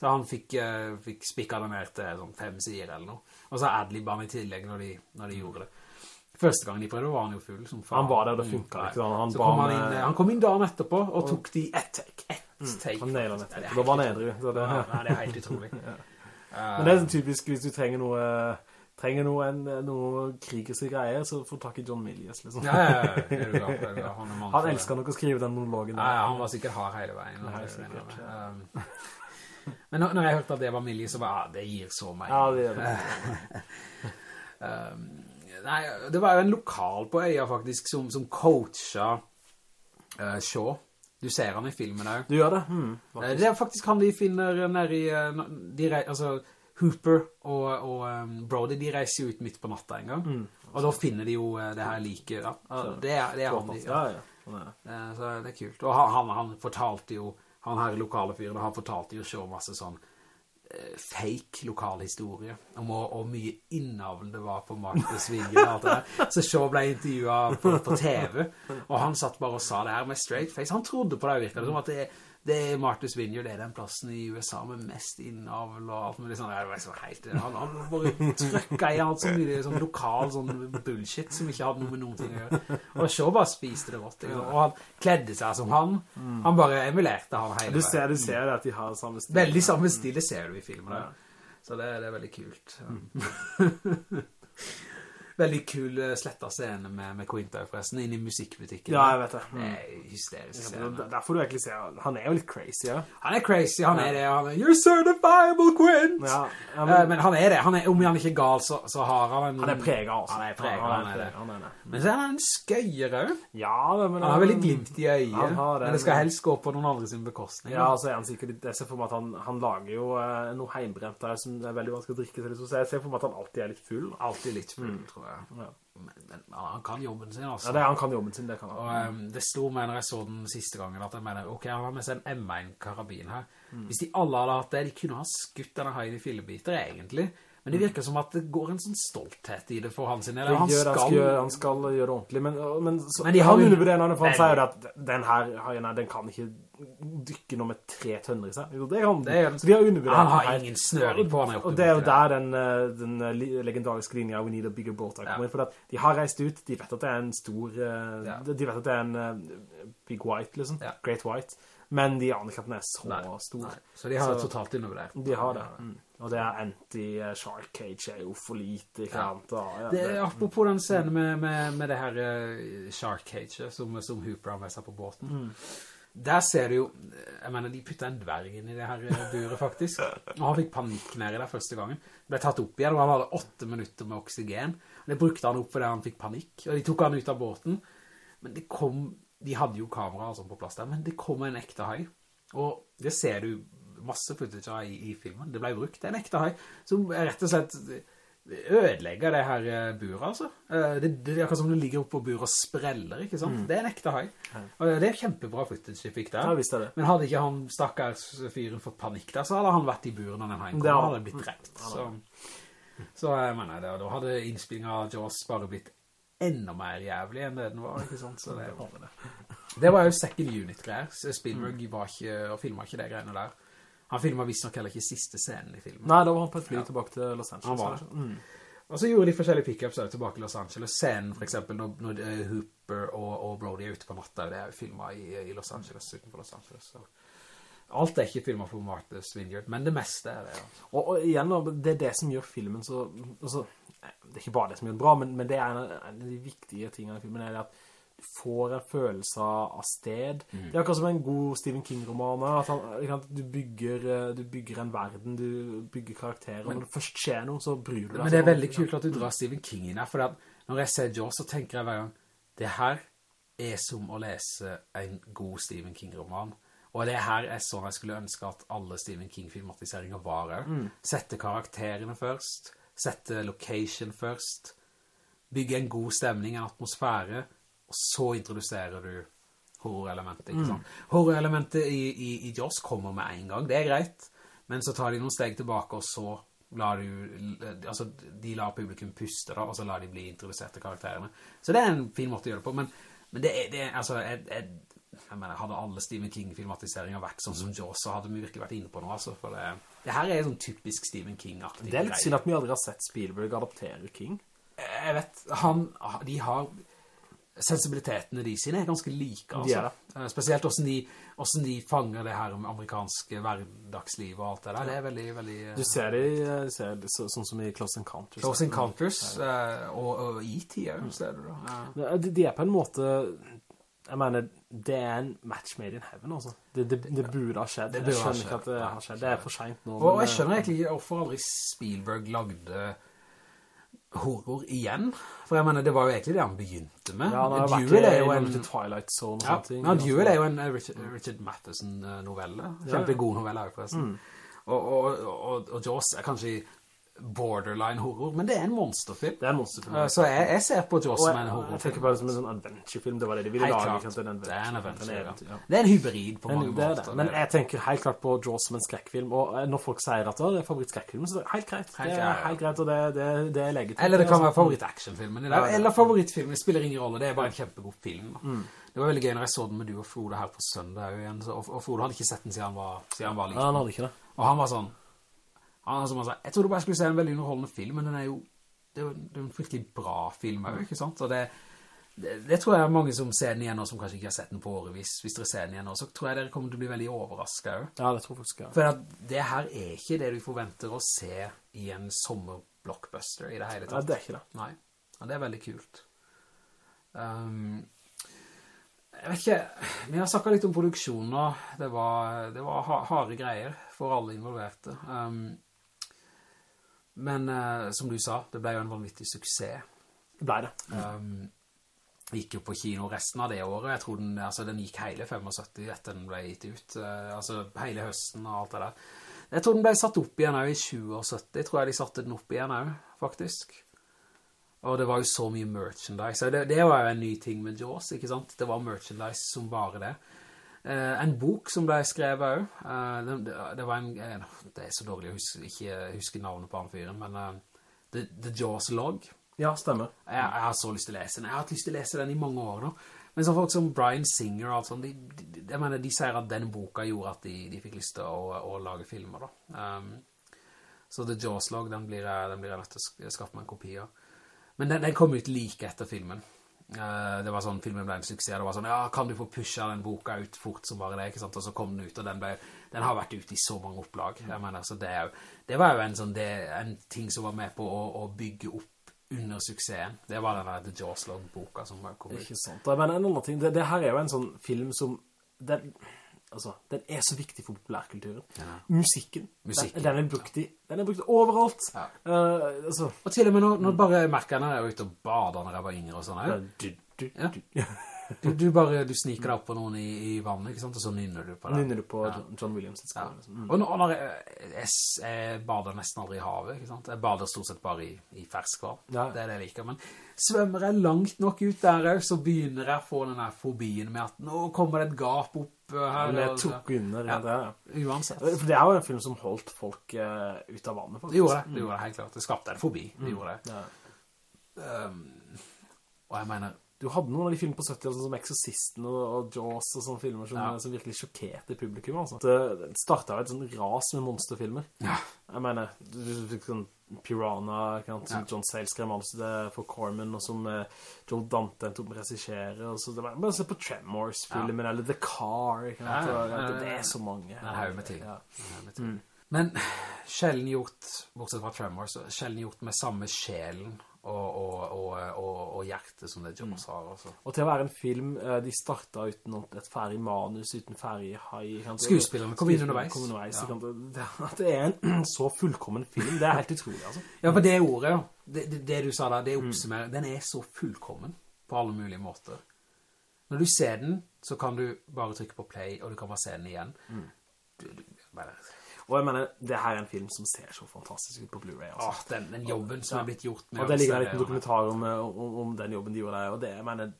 Så han fikk, uh, fikk spikket det ned til sånn fem sider eller noe. Og så Adlib han i tillegg når de, når de gjorde det. Første gang de prøvde var han jo full som faen. Han var der, det funket Nei. ikke. Han, han, kom han, inn, eh, han kom inn dagen etterpå og tok de ett take. Ett take. Han nailet. Ja, er Da var han edru. det- Ja, det er helt utrolig. *laughs* Men det er sånn typisk hvis du trenger noe trenger noe, en, noe krigerske greier, så får du tak i John Milius, liksom. Ja, ja, ja, er glad, du glad. Han er for Han elsker nok å skrive den monologen. Ja, ja, han var sikkert hard hele veien. Nei, sikkert. Um, Men når, jeg hørte at det var Milius, så var ja, det gir så meg. Ja, det gjør det. *laughs* Um, nei, det var jo en lokal på øya faktisk som, som coacha uh, Shaw. Du ser han i filmen der. Du gjør det? Eh, Det er faktisk han de finner nede i, eh, de, altså Hooper og, og um, Brody, de reiser jo ut midt på natta en gang. Og da finner de jo eh, det her like, ja. Det er, det er han de, Ja, ja. Sånn. Eh, Så det er kult. Og han, han, fortalte jo, han her lokale fyren, han fortalte jo så masse sånn eh, fake lokalhistorie om hvor, mye innavl det var på Marcus Vinge. og alt det der. Så Shaw ble intervjuet på, på TV, og han satt bare og sa det her med straight face. Han trodde på det, virket det som at det, det er Marcus Vineyard, det er den plassen i USA med mest innavl og alt mulig sånn. Det var så helt, han, han bare trøkket i alt så mye sånn lokal sånn bullshit som ikke hadde noe med noen ting å gjøre. Og Shaw bare spiste det rått. Og han kledde seg som han. Han bare emulerte han hele Du veien. ser, du ser at de har samme stil. Veldig samme stil, det ser du i filmen ja. Så det, det er veldig kult. *laughs* veldig kul eh, sletta scene med, med Quinta forresten, inne i musikkbutikken. Ja, jeg vet det. Det er hysterisk scene. Der får du egentlig se, han er jo litt crazy, ja. Han er crazy, han er det. Han er, You're certifiable, Quint! Ja, ja, Eh, men, men han er det. Han er, om han ikke er gal, så, så har han en... han er preget, altså. Han er preget, han han er det. Han er det. Men så er han en skøyere. Ja, det, men Han har veldig glimt i øyet. Han har det, men det skal helst gå på noen andre sin bekostning. Ja, altså, han sikkert jeg ser for meg at han, han lager jo eh, noe heimbrent der som er veldig vanskelig å drikke til, så jeg ser for meg at han alltid er litt full. Alltid litt full, tror jeg. Ja. Men, men han kan jobben sin, altså. Ja, det, han kan jobben sin, det kan Og han. um, det sto meg når jeg så den siste gangen at jeg mener, ok, han har med seg en M1-karabin her. Mm. Hvis de alle hadde hatt det, de kunne ha skutt denne haien i fillebiter, egentlig. Men det virker som at det går en sånn stolthet i det for han sin. Eller Han, gjør, skal, han, skal... gjøre, han skal gjøre ordentlig, men, men, så, Men de har han undervurderer for han sier at den her haien den kan ikke dykke noe med tre tønner i seg. Det er han. Det. Så de har undervurdert Han har ingen snøring på han. Og det er jo der den, eh, den eh, legendariske linja We need a bigger boat har kommet inn, for at de har reist ut, de vet at det er en stor, eh, Ja. de vet at det er en big white, liksom, Ja. Great White, men de aner ikke at den er så Nei, stor. Nei, så de har Så- totalt undervurdert. De har det. Mm. Og det er anti-shark cage er jo for lite, ikke sant? Ja, Det apropos den scenen med, med, med det her shark cage som, som Hooper har med seg på båten. Mm. Der ser du jo, jeg mener, de puttet en dverg inn i det her eh, buret faktisk. Og han fikk panikk nede der første gangen. Ble tatt opp igjen, og han hadde åtte minutter med oksygen. Det brukte han opp fordi han fikk panikk, og de tok han ut av båten. Men det kom, de hadde jo kamera og sånn på plass der, men det kom en ekte hai. Og det ser du masse footage av i, i filmen. Det ble brukt, en ekte hai, som rett og slett ødelegger det her eh, buret, altså. Eh, Det, det er akkurat som det ligger oppe på buret og spreller, ikke sant? Det er en ekte hai. Og det er kjempebra footage jeg fikk der. Ja, det. Men hadde ikke han stakkars fyren fått panikk der, så hadde han vært i buren når den haien kom, og hadde- blitt drept. Så, så jeg mener det, og da hadde innspillingen av Jaws bare blitt enda mer jævlig enn det den var, ikke sant? Så det, det var jo second unit-greier. Spielberg var ikke, og filmet ikke det greiene der. Han filmet visst nok heller ikke siste scenen i filmen. Nei, da var han på et fly tilbake til Los Angeles. Han var det. Mm. Og så gjorde de forskjellige pick-ups tilbake til Los Angeles. Scenen for eksempel når, når eh, Hooper og, og Brody er ute på natta, det er filmet i, i Los Angeles, utenfor Los Angeles. Så. Alt er ikke filmet på Martha's Vineyard, men det meste er det, ja. Og, og igjen, det er det som gjør filmen så... Altså, det er ikke bare det som gjør den bra, men, men det er en, en av de viktige tingene i filmen, er det at får en følelse av sted. Mm. Det er akkurat som en god Stephen King-roman, at han, du, bygger, eh, du bygger en verden, du bygger karakterer, og når det først skjer noe, så bryr du deg. Men det er veldig kult at du drar Stephen King inn her, for når jeg ser Jaws, så tenker jeg hver gang, det her er som å lese en god Stephen King-roman. Og det her er sånn jeg skulle ønske at alle Stephen King-filmatiseringer var. Mm. Sette karakterene først, sette location først, bygge en god stemning, en atmosfære, og så introduserer du horrorelementet, ikke sant? Horrorelementet i, i, i Jaws kommer med en gang, det er greit, men så tar de noen steg tilbake, og så lar du, altså de lar publikum puste da, og så lar de bli introdusert til karakterene. Så det er en fin måte å gjøre det på, men, men det, er, det er, altså, jeg, jeg, jeg mener, hadde alle Stephen King-filmatiseringer vært sånn som Jaws, så hadde vi virkelig vært inne på noe, altså, for det, det her er sånn typisk Stephen King-aktig Det er litt synd at vi aldri har sett Spielberg adoptere King. jeg vet, han, de har sensibilitetene de sine er ganske like, altså. De er. Eh, Spesielt hvordan de, hvordan de fanger det her med amerikanske hverdagsliv og alt det der. Det er veldig, veldig... eh, Du ser det, du ser det så, sånn som i Close Encounters. Close Encounters eh, og, og E.T. ja, ser du da. Ja. De, de er på en måte Jeg mener, det er en match made in heaven, altså. Det, det, det burde ha skjedd. Det Jeg skjønner ikke at det har skjedd. Det er for sent nå. Og jeg skjønner egentlig hvorfor aldri Spielberg lagde horror igjen. For jeg mener, det var jo egentlig det han begynte med. Ja, han har vært Duel er jo innom en... til Twilight Zone og Ja, ting. ja Duel er altså. jo en eh, Richard, Richard Matheson-novelle. Kjempegod novelle her forresten. Og, og, og, og Jaws er kanskje borderline horror, men det er en monsterfilm. Det er en monsterfilm. Uh, Så jeg, jeg ser på Jaws som en horrorfilm. jeg tenker bare som en sånn adventure-film. Det var det de ville lage. klart. Det er en adventure, ja. Det er en hybrid på en, mange er måter. Men jeg tenker helt klart på Jaws som en skrekkfilm, og eh, når folk sier at det er favorittskrekkfilm, så er det helt greit. Helt det er helt greit, og det, det, det er legitimt. Eller det kan være favoritt-actionfilmen i dag. Eller favorittfilmen, det spiller ingen rolle. Det er bare en kjempegod film. Mm. Det var veldig gøy når jeg så den med du og Frode her på søndag igjen. Og Frode hadde ikke sett den siden han var, siden han var liten. Ja, han hadde ikke det. Og han var sånn, han, som han sa, jeg trodde bare jeg skulle se en veldig underholdende film, men den er jo, det er jo en fryktelig bra film ikke sant? Og det, det, det tror jeg er mange som ser den igjen nå, som kanskje ikke har sett den på årevis. Hvis dere ser den igjen nå, så tror jeg dere kommer til å bli veldig overrasket Jo. Ja, det tror jeg faktisk, ja. For det her er ikke det du forventer å se i en sommerblockbuster i det hele Ja, tatt. det er ikke det. Nei, ja, det er veldig kult. Um, jeg vet ikke, vi har snakket litt om produksjoner. Det var, det var harde greier for alle involverte. Um, men eh, som du sa, det ble jo en vanvittig suksess. Det ble det. Um, gikk jo på kino resten av det året. Jeg tror den, altså, den gikk hele 75 etter den ble gitt ut. Uh, altså hele høsten og alt det der. Jeg tror den ble satt opp igjen også i 2070. tror jeg de satte den opp igjen også, faktisk. Og det var jo så mye merchandise. Det, det var jo en ny ting med Jaws, ikke sant? Det var merchandise som bare det. Eh, en bok som ble skrevet også. Eh, det, det- var en... eh, det er så dårlig å huske, ikke huske navnet på han fyren, men The, The Jaws Log. Ja, stemmer. Jeg, jeg har så lyst til å lese den. Jeg har hatt lyst til å lese den i mange år nå. Men så folk som Brian Singer og alt sånt, de, de, jeg mener, de sier at den boka gjorde at de, de fikk lyst til å, å lage filmer da. Um, så The Jaws Log, den blir, den blir jeg nødt til å skaffe meg en kopi av. Men den, den kom ut like etter filmen. Eh, det var sånn, filmen ble en suksess. Det var sånn, ja, kan du få pusha den boka ut fort som bare det, ikke sant? Og så kom den ut, og den, ble, den har vært ute i så mange opplag. Jeg mener, så det, jo, det var jo en, sånn, det, en ting som var med på å, å bygge opp under suksessen. Det var den der The Jaws Log-boka som kom ut. Ikke sant. Men en annen ting, det, det her er jo en sånn film som, den, altså, den er så viktig for populærkulturen. Musikken, Musikken, den, den, er brukt i, den er brukt overalt. Ja. Uh, altså, Og til og med når, når bare merker jeg er ute og bader når jeg var yngre og sånn, ja. du, du, Ja. du. Du, du bare, du sniker deg opp på noen i, i vannet, ikke sant? Og så nynner du på det. Nynner du på Ja. John- Williams? Ja. Liksom. Mm. Og når, når jeg, jeg, jeg bader nesten aldri i havet, ikke sant? Jeg bader stort sett bare i, i ferskvann. Ja. Det er det jeg liker. Men svømmer jeg langt nok ut der så begynner jeg å få den der fobien med at nå kommer det et gap opp uh, her. Men jeg tok under Ja. det, ja. Uansett. For det er jo en film som holdt folk uh, ut av vannet, faktisk. Det gjorde det, det gjorde det helt klart. Det skapte en fobi, det gjorde det. Ja. Um, og jeg mener, Du hadde noen av de filmene på 70 sånn som Exorcisten og, og Jaws og sånne filmer som, Ja. som virkelig sjokkerte publikum. Altså. Det, det startet jo et sånn ras med monsterfilmer. ja, Jeg mener, du, fikk sånn Piranha, som Ja. John Sayles skrev manus det for Corman, og som eh, Joe Dante endte opp med å regissere, og så det var bare se på Tremors-filmen, eller The Car, sant, Ja, ja, ja, det, det er så mange. en haug med ting. Med ting. Men sjelden gjort, bortsett fra Tremors, sjelden gjort med samme sjelen og, og, og, og, og hjertet som det Jaws har, altså. Og til å være en film, eh, de startet uten et ferdig manus, uten ferdig ikke? Skuespillerne kom inn underveis. Kom underveis Ja. Det, *laughs* at det er en *clears throat* så fullkommen film, det er helt utrolig, altså. Ja, for det ordet, det, det, det du sa da, det oppsummerer, den er så fullkommen på alle mulige måter. Når du ser den, så kan du bare trykke på play, og du kan bare se den igjen. Du, du, bare, Og jeg mener, det her er en film som ser så fantastisk ut på Blu-ray, altså. åh, den, den jobben som Ja. er blitt gjort med Og det ligger en liten dokumentar om, om, om den jobben de gjorde der, og det, jeg mener,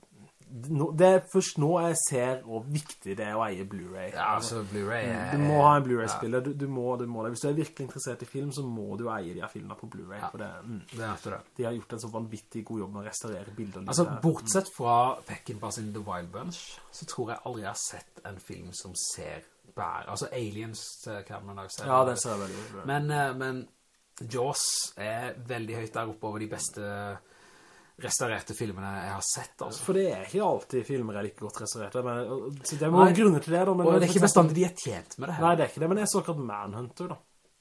det er først nå jeg ser hvor viktig det er å eie Blu-ray. Ja, altså, Blu-ray er... Du må ha en Blu-ray-spiller, du, du, må, du må det. Hvis du er virkelig interessert i film, så må du eie de her filmene på Blu-ray, for det, mm, Det er det. de har gjort en så vanvittig god jobb med å restaurere bilder. Altså, bortsett fra Peckinpah sin The Wild Bunch, så tror jeg aldri jeg har sett en film som ser bær. Altså, Aliens kan man nok se. Ja, den ser jeg veldig ut Men, eh, men Jaws er veldig høyt der oppe over de beste restaurerte filmene jeg har sett, altså. For det er ikke alltid filmer er like godt restaurerte, men så det er noen grunner til det da. Men Og det er ikke bestandig de er tjent med det her. Nei, det er ikke det, men jeg så akkurat Manhunter da.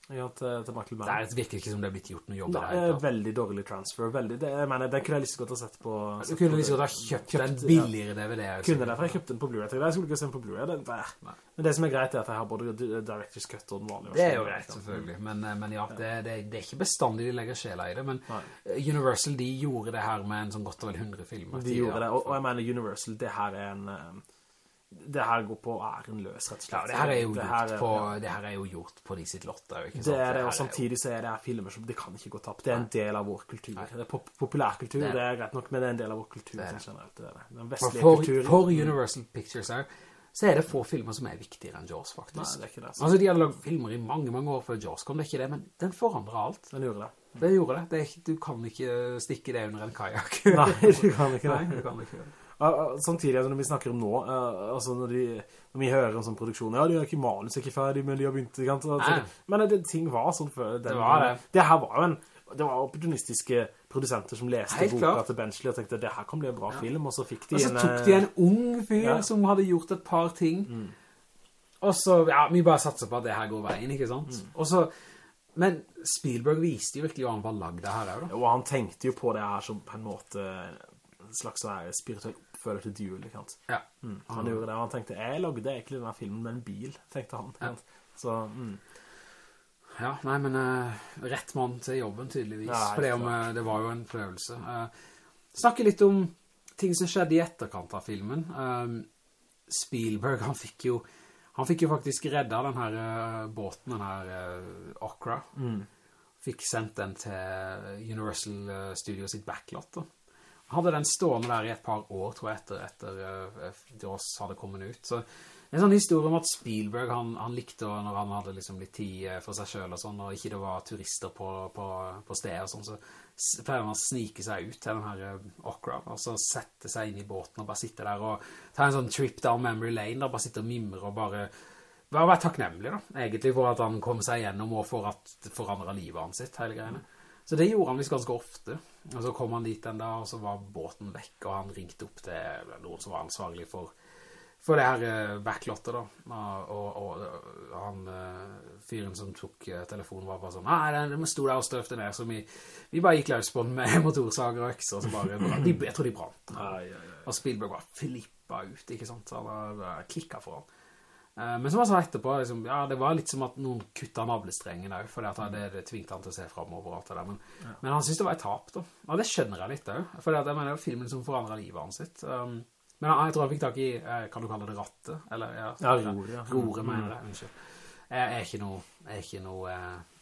Ja, til, til Michael Mann. Det er- virker ikke som det er blitt gjort noe jobb Nei, tatt. veldig dårlig transfer, veldig. Det, jeg mener, den kunne jeg lyst til godt ha sett på... Du kunne kunne til å ha kjøpt en billigere DVD. Kunne det, for jeg kjøpte den på Blu-ray. Jeg skulle ikke se den på Blu-ray. Men det som er greit er at jeg har både Director's Cut og den vanlige. Det er jo greit, selvfølgelig. Men, eh, men ja, det, det, det er ikke bestandig de legger sjela i det. Men Nei. eh, Universal, de gjorde det her med en sånn godt og vel 100 filmer. De gjorde det, og, og jeg mener Universal, det her er en... Det her går på æren løs, rett og slett. Ja, det her er jo Det gjort her er- på, ja. det her er jo gjort på de sitt lotter, ikke sant? Det er det, og samtidig så er det her filmer som det kan ikke gå tapt. Det er en del av vår kultur. Det er pop populærkultur, Det det er rett nok, men det er en del av vår kultur Det er det. generelt. Det er det. Den vestlige for, kulturen. for Universal Pictures her, så er det få filmer som er viktigere enn Jaws, faktisk. Nei, det er ikke det. Så. Altså, de hadde lagd filmer i mange, mange år før Jaws kom, det er ikke det, men den forandrer alt. Den gjorde det. Den gjorde det. det er, du kan ikke stikke det under en kajak. Nei, du kan ikke *laughs* Nei, det. du kan ikke det. Ja, ja, Samtidig, altså, når vi snakker om nå, eh, altså når, de, når vi hører om sånn produksjon, ja, de har ikke manus ikke ferdig, men de har begynt, kan, så, men det, ting var sånn før. Det var det. Det her var jo en, det var opportunistiske produsenter som leste Helt boka klart. til Benchley og tenkte, det her kan bli en bra film, og så fikk de Og så en, tok eh, de en ung fyr ja. som hadde gjort et par ting. Mm. Og så, ja, vi bare satser på at det her går veien, ikke sant? Mm. Og så, men Spielberg viste jo virkelig hva han var lagd det her, da. Og han tenkte jo på det her som på en måte en slags sånn spirituell oppfølger til Duel, ikke sant? Ja. Mm. Han gjorde det, og han tenkte, jeg lagde egentlig denne filmen med en bil, tenkte han. Ja. Så, mm. Ja, nei, men uh, rett mann til jobben tydeligvis, Ja, for det, om, eh, det var jo en prøvelse. Uh, snakke litt om ting som skjedde i etterkant av filmen. Spielberg, han fikk jo, han fikk jo faktisk redda den her båten, den her uh, Okra. Mm. Fikk sendt den til Universal Studios sitt backlot da. Hadde den stående der i et par år, tror jeg, etter, etter uh, Jaws hadde kommet ut. Så en sånn historie om at Spielberg, han, han likte når han hadde liksom litt tid eh, for seg selv og sånn, og ikke det var turister på, på, på stedet og sånn, så pleier han å snike seg ut til den her eh, Okra, og så sette seg inn i båten og bare sitte der og ta en sånn trip down memory lane, da, bare sitte og mimre og bare, være takknemlig da, egentlig for at han kom seg gjennom og for at det forandret livet hans sitt, hele greiene. Så det gjorde han visst ganske ofte. Og så kom han dit en dag, og så var båten vekk, og han ringte opp til noen som var ansvarlig for, for det her eh, backlottet da. Og, og, og han, eh, fyren som tok eh, telefonen var bare sånn, nei, den, sto der og støvte ned, så vi, vi bare gikk løs på den med *laughs* motorsager og økser, og så bare, de, jeg tror de brant. Og Spielberg bare flippa ut, ikke sant? Så han klikket for han. Eh, Men som han sa etterpå, liksom, ja, det var litt som at noen kutta navlestrengen der, fordi det, det, det tvingte han til å se fremover alt det der. Men, men han synes det var et tap, da. Og det skjønner jeg litt da, for at jeg mener, filmen som forandret livet hans sitt. Um, men jeg tror han fikk tak i, eh, kan du kalle det rattet? Eller, ja, Ja, roret, ja. Roret, mener jeg, unnskyld. Jeg er ikke noe, jeg er ikke noe, eh,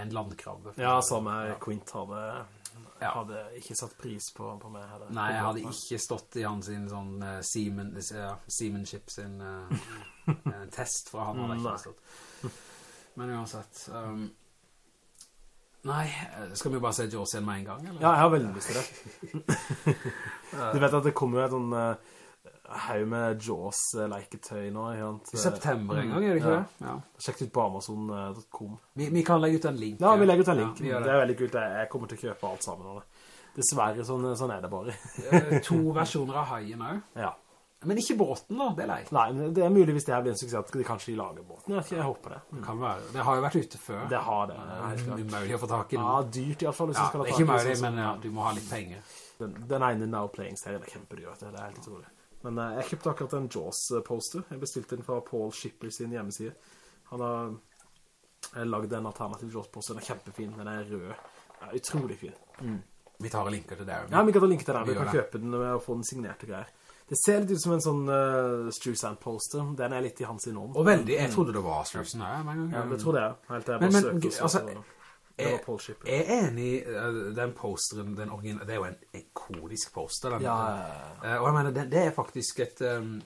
en landkrabbe. Ja, samme Ja. Quint hadde, Ja. hadde ikke satt pris på, på meg. heller. Nei, jeg hadde ikke stått i hans sin sånn uh, Seaman, uh, Seamanship sin uh, uh, *laughs* test fra han hadde ikke stått. Men uansett. Um, nei, eh, skal vi bare se Jaws igjen med en gang, eller? Ja, jeg har veldig lyst til det. *laughs* du vet at det kommer jo et sånn uh, haug med Jaws-leketøy nå. I september en gang, er det ikke Ja. det? Ja. Sjekk ut på Amazon.com. Vi, vi kan legge ut en link. Ja, vi legger ut en link. Ja, det det. er veldig kult. Jeg kommer til å kjøpe alt sammen av det. Dessverre, sånn, sånn er det bare. Eh, to versjoner av haien også. *laughs* ja. Men ikke båten da, det er leit. Nei, det er mulig hvis det her blir en suksess at de kanskje lager båten. Jeg, jeg håper det. Det kan være. Det har jo vært ute før. Det har det. Det er umulig å få tak i den. Ja, dyrt i hvert fall hvis Ja, du skal ha det er ikke i mulig, men ja, du må ha litt penger. Den, den ene Now Playing-serien er kjempedyr. Det er helt utrolig. Men eh, jeg kjøpte akkurat en Jaws-poster. Jeg bestilte den fra Paul Shipper sin hjemmeside. Han har lagd laget en alternativ Jaws-poster. Den er kjempefin. Den er rød. Den er utrolig fin. Vi tar og linker til det. Ja, vi kan ta linker til den. Vi Vi kan det. kjøpe den og få den signert og greier. Det ser litt ut som en sånn uh, Struzan-poster. Den er litt i hans innom. Og veldig, jeg trodde det var Struzan. her, men... Ja, det trodde jeg. Helt til jeg bare men, søkte, Men, altså, Det Paul Shipper. Jeg er enig i eh, den posteren, den origin, det er jo en, en kodisk poster. Den, Ja, ja. Eh, og jeg mener, den, det er faktisk et... um,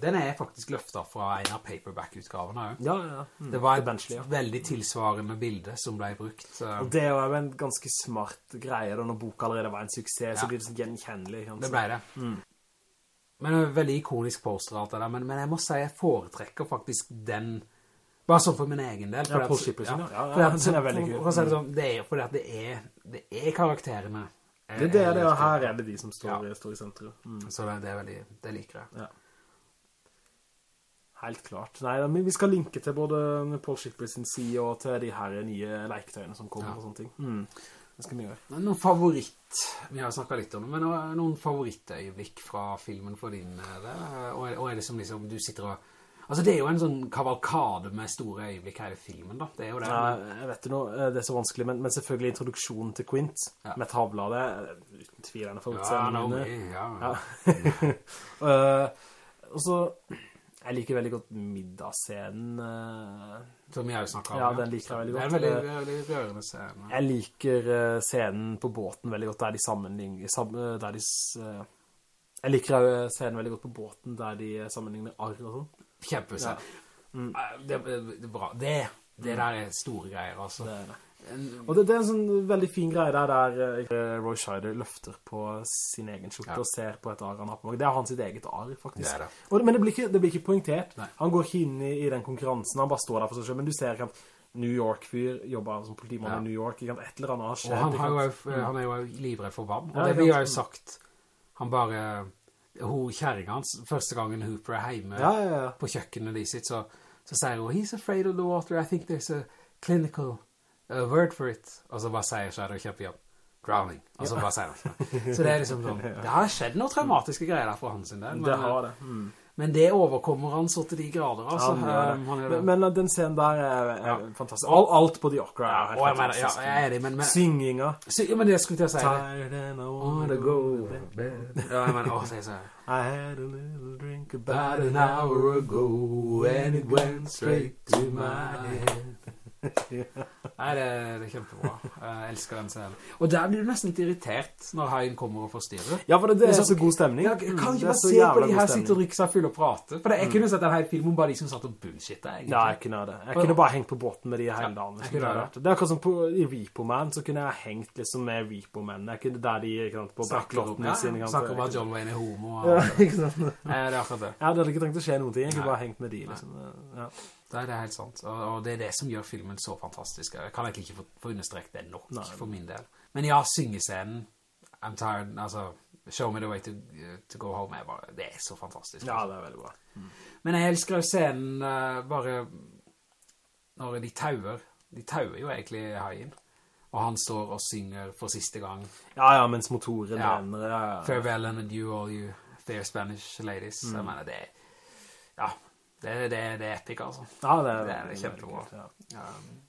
den er faktisk løftet fra en av paperback-utgavene. Ja, ja. Mm. Det var et Benchley, ja. veldig tilsvarende bilde som ble brukt. eh, Og det var jo en ganske smart greie da når boka allerede var en suksess, Ja. så blir det sånn gjenkjennelig. ikke det ble det. Men det er en veldig ikonisk poster og alt det der, men, men jeg må si jeg foretrekker faktisk den, bare sånn for min egen del. Ja, fordi at- Paul Shipper sin, ja. Ja, ja, den er veldig for- kul. det sånn, det er fordi at det er, det er karakterene Det, det er det, og her er det de som står, Ja. står i sentrum. Mm. Så det, det er veldig, det liker jeg. Ja. Helt klart. Nei, men vi skal linke til både Paul Shipley sin side og til de her nye leiketøyene som kommer Ja. og sånne ting. Mm. Det skal vi gjøre. Noen favoritt, vi har snakket litt om det, men noen- favorittøyeblikk fra filmen for din er- og er det som liksom du sitter og, altså det er jo en sånn kavalkade med store øyeblikk her i filmen da, det er jo det. Ja, jeg vet jo nå, det er så vanskelig, men, men selvfølgelig introduksjonen til Quint Ja. med tavla, det er uten tvil å av ja, mine. ja. Ja. uh, *laughs* og så, jeg liker veldig godt middagsscenen. Uh, Som jeg har snakket om. Ja, den liker jeg veldig godt. Det er en veldig, veldig rørende scene. Jeg liker uh, scenen på båten veldig godt, der de sammenligner, sam, eh, der de, eh, jeg liker scenen veldig godt på båten, der de sammenligner arr og sånn. Kjempescene. Mm. Eh, Det, det er bra. Det, det der er store greier, altså. Det er det. En- Og det, det er en sånn veldig fin greie der, der eh, Roy Scheider løfter på sin egen skjorte Ja. og ser på et arr han har på. Det er hans eget arr, faktisk. Det det. Og, men det blir ikke, det blir ikke poengtert. Nei. Han går ikke inn i, i den konkurransen, han bare står der for seg selv, men du ser at New York-fyr jobber som politimann Ja. i New York, ikke et eller annet har Og skjedd. han, ikke jo, han er jo livredd for vann. Og Ja, det blir jo sagt, han bare, hun kjæringen hans, første gangen Hooper er hjemme Ja, ja, ja. på kjøkkenet de sitt, så, så sier hun, he's afraid of the water, I think there's a clinical uh, word for it. Og så bare sier Shadow kjempehjem, drowning. Og så bare sier han. Så det er liksom sånn, *laughs* det har skjedd noen traumatiske greier der for hans sin. Det Men, har det. Mm. Men det overkommer han så til de grader, altså. Ja, han gjør det. Men, men den scenen der er, er fantastisk. Alt, alt på The Opera er helt og jeg mener, ja, fantastisk. jeg er det, men, men, Synginga. Sy ja, men det skulle jeg å si. Tired and I wanna go bed. Ja, jeg mener, det er så... I had a little drink About an hour ago and it went straight to my head. Nei, det, det er kjempebra. Jeg elsker den scenen. Og der blir du nesten litt irritert når haien kommer og forstyrrer. Ja, for det, det er Men så god stemning. Ja, kan Mm, ikke bare se på de her sitter sitte og drikke seg full og prate? For det, jeg kunne sett en hel film om bare de som satt og bullshitta, egentlig. Ja, jeg kunne det. Jeg kunne bare hengt på båten med de hele dagen. jeg Liksom. Det, er akkurat som på, i Repo Man, så kunne jeg hengt liksom med Repo Man. Jeg kunne der de, ikke sant, på ja, sin. snakker om at John Wayne er homo. Og, Ja, ikke sant. Nei, det er akkurat det. Ja, det hadde ikke trengt å skje noen ting. Jeg kunne Nei. bare hengt med de, liksom. Ja. Det er helt sant. Og, og det er det som gjør filmen så fantastisk. Jeg kan egentlig ikke få, få understrekt det nok Nei. for min del. Men ja, syngescenen, I'm tired, altså, Show me the way to, to go home, er bare, det er så fantastisk. ja, det er veldig bra. Men jeg elsker jo scenen uh, bare når de tauer. De tauer jo egentlig haien. Og han står og synger for siste gang. Ja, ja, mens motoren Ja. renner. Ja, ja. Farewell and adieu all you fair Spanish ladies. Mm. Jeg mener, det er, ja, det, det, det er epic, altså. Ja, det er, Det er er kjempebra. Ja. Um,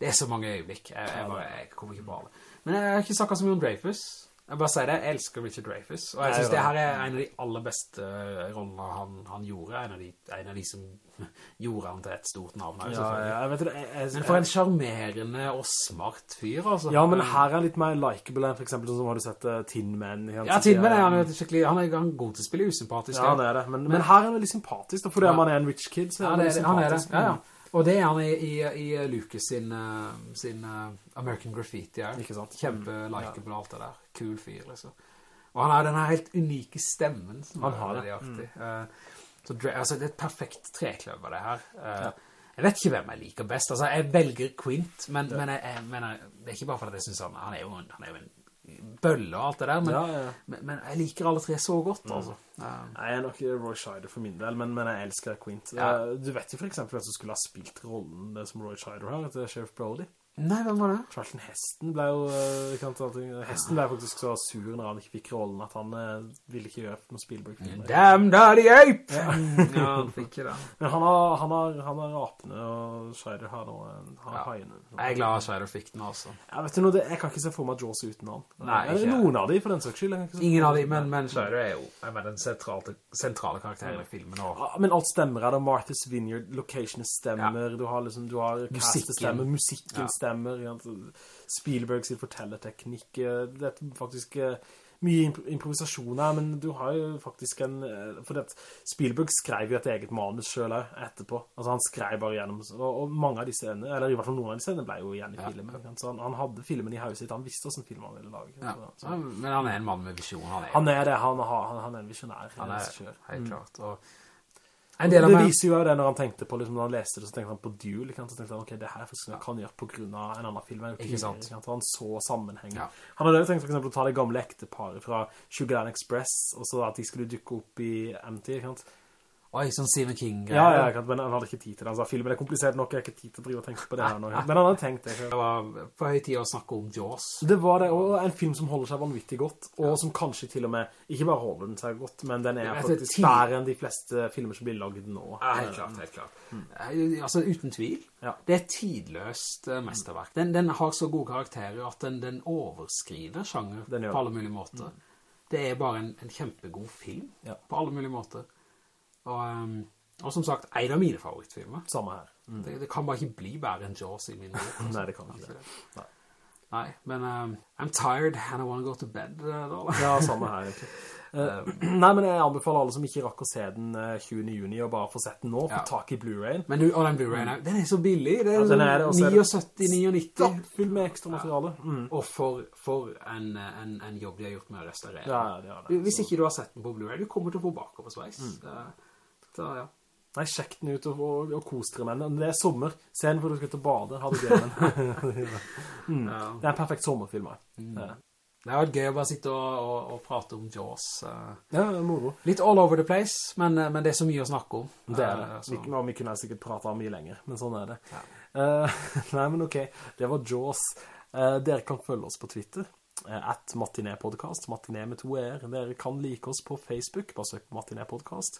det er så mange øyeblikk. Jeg, jeg, bare, jeg kommer ikke på alle. Men jeg har ikke snakket så mye om Dreyfus. Jeg bare sier det, jeg elsker Richard Dreyfus. Og jeg synes det her er en av de aller beste eh, rollene han, han gjorde. En av, de, en av de som *laughs* gjorde han til et stort navn. her, Ja, selvfølgelig. jeg vet det. Jeg, jeg, Men for en charmerende og smart fyr, altså. Ja, men her er han litt mer likeable enn for eksempel sånn som har du sett uh, Tin Man. Ja, Tin Man er er- han jo skikkelig, han er, han er god til å spille usympatisk. Ja, det er det. Men, men her er han veldig sympatisk, da, fordi Ja. man er en rich kid. Så er han, han, er- han er det. Ja, ja. Og det er han i, i, i Lucas sin, eh, sin eh, American Graffiti. her. Ikke sant? Kjempe-likeable ja. alt det der. Kul fyr, liksom. Og han har den her helt unike stemmen som Han er har veldig artig. Eh, så altså, det er et perfekt trekløver, det her. Eh, Jeg vet ikke hvem jeg liker best. Altså, jeg velger Quint, men, men, jeg, jeg, men jeg, det er ikke bare fordi jeg synes han, han, er jo en, han er jo en bølle og alt det der, men, Ja, ja. men, men jeg liker alle tre så godt, altså. Eh, Jeg er nok Roy Scheider for min del, men, men jeg elsker Quint. Ja. Eh, Du vet jo for eksempel hvem som skulle ha spilt rollen som Roy Scheider her, til Sheriff Brody. Nei, hvem var det? Charlton Heston ble jo... eh, Heston ble faktisk så sur når han ikke fikk rollen, at han eh, ville ikke gjøre noen Spielberg-film. Damn Daddy Ape! *laughs* ja, han fikk ikke det. Men han har, han har, han har rapene, og Scheider har noe... Har Ja. haiene. Jeg er glad at Scheider fikk den, altså. Ja, vet du noe, jeg kan ikke se for meg Jaws uten han. Nei, ikke noen av de, for den saks skyld. Ingen av de, men, men Scheider er jo jeg mener, den sentrale, sentrale karakteren i filmen. Og, Ja, men alt stemmer her da. Martha's Vineyard, locationet stemmer, du har liksom, du har Musikken. stemmer, musikken Ja. Stemmer? Spielberg sin fortellerteknikk, eh, det er faktisk eh, mye improvisasjon her, men du har jo faktisk en, eh, for det, Spielberg skrev jo et eget manus selv her, etterpå. Altså han skrev bare gjennom, og, mange av de scenene, eller i hvert fall noen av de scenene ble jo igjen i Ja. filmen. Så han, han hadde filmen i hauset sitt, han visste hvordan film han ville lage. ja. Så. Men han er en mann med visjon, han er, Han er det, han, har, han, han er en visionær. han er helt Mm. klart. Og det meg- viser jo det når han tenkte på, liksom, når han leste det, så tenkte han på Duel, ikke sant? så tenkte han, ok, det her er faktisk noe jeg kan gjøre på grunn av en annen film. Ikke sant? Han så sammenheng. Ja. Han hadde jo tenkt for eksempel å ta det gamle ekteparet fra Sugarland Express, og så at de skulle dukke opp i MT, ikke sant? Oi, sånn Stephen King. Ja, ja, ikke men han hadde ikke tid til det. Han sa, filmen er komplisert nok, jeg har ikke tid til å drive og tenke på det her nå. Men han hadde tenkt det. Det var på høy tid å snakke om Jaws. Det var det, og en film som holder seg vanvittig godt, og som kanskje til og med, ikke bare holder den seg godt, men den er faktisk stærre enn de fleste filmer som blir laget nå. Ja, helt klart, helt klart. Mm. Altså, uten tvil. Ja. Det er et tidløst eh, mesterverk. Den, den har så gode karakterer at den, den overskrider sjanger på alle mulige måter. Det er bare en, en kjempegod film Ja. på alle mulige måter. Og, ehm, og som sagt, en av mine favorittfilmer. Samme her. Det, det kan bare ikke bli bedre enn Jaws i min bok. *laughs* Nei, det kan ikke det. Nei. Nei, men um, I'm tired and I want to go to bed, eh, da. *laughs* Ja, samme her egentlig. Uh, nei, men jeg anbefaler alle som ikke rakk å se den eh, 20. juni, og bare få sett den nå, få Ja. tak i Blu-rayen. Men du, og den Blu-rayen, den er så billig. Det er, Ja, er det, og så er det- sånn 79-99. Full med ekstra materiale. Mm. Og for, for en, en, en jobb de har gjort med å restaurere. Ja, ja, det er det. Hvis ikke du har sett den på Blu-ray, du kommer til å få bakoversveis. Mm. Så, ja. Nei, sjekk den ut og, og, og kos dere med den. Det er sommer. Se den hvor du skal til å bade. Ha det gøy med *laughs* mm. Ja. Det er en perfekt sommerfilm. Mm. Ja. Det har vært gøy å bare sitte og, og, prate om Jaws. eh. Ja, moro. Litt all over the place, men, eh, men det er så mye å snakke om. Det er det. Eh, Vi, vi kunne sikkert prate mye lenger, men sånn er det. Ja. *laughs* Nei, men ok. Det var Jaws. Dere kan følge oss på Twitter. At Matiné Podcast. Matiné med to er. Dere kan like oss på Facebook. Bare søk på Matiné Podcast.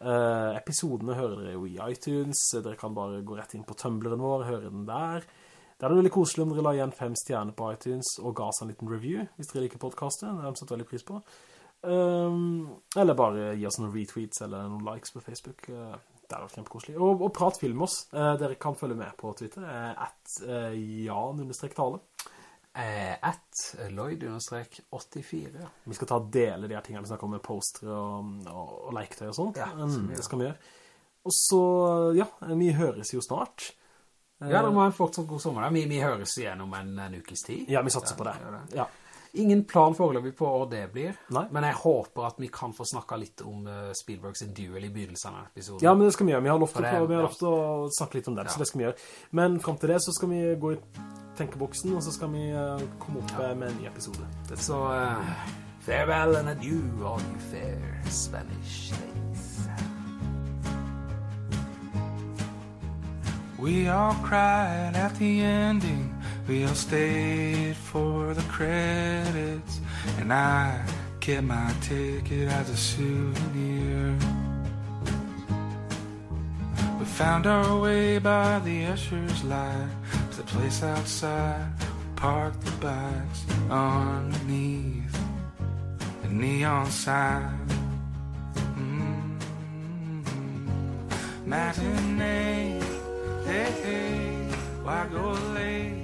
Eh, episodene hører dere jo i iTunes. Dere kan bare gå rett inn på Tumbleren vår, høre den der. Det er veldig koselig om dere la igjen fem stjerner på iTunes og ga oss en liten review, hvis dere liker podcastet. Det har de satt veldig pris på. Um, eller bare gi oss noen retweets eller noen likes på Facebook. Uh, det er jo kjempekoselig. Og, og prat film oss. Uh, dere kan følge med på Twitter. Uh, at uh, jan-tale. Eh, at Lloyd-84. Vi skal ta og dele de her tingene vi snakker om med postere og, og, og leketøy og sånt. Ja, um, det skal vi gjøre. Og så, ja, vi høres jo snart. Ja, det må ha en fortsatt god sommer. Vi, vi høres igjen om en, en ukes tid. Ja, vi satser på det. det. Ja. Ingen plan foreløpig på hva det blir. Nei. Men jeg håper at vi kan få snakke litt om Spielbergs duel i begynnelsen av episoden. Ja, men det skal vi gjøre. Vi har lov til, det- å- vi har å snakke litt om det, Ja. så det skal vi gjøre. Men frem til det så skal vi gå i tenkeboksen, og så skal vi eh, komme opp ja. med en ny episode. Det Så uh, farewell and adieu, all you fair Spanish days. We all cried at the ending. We all stayed for the credits. And I kept my ticket as a souvenir. We found our way by the usher's light to the place outside. Parked the bikes underneath the neon sign. Mm. Matinee, hey, hey, why go late?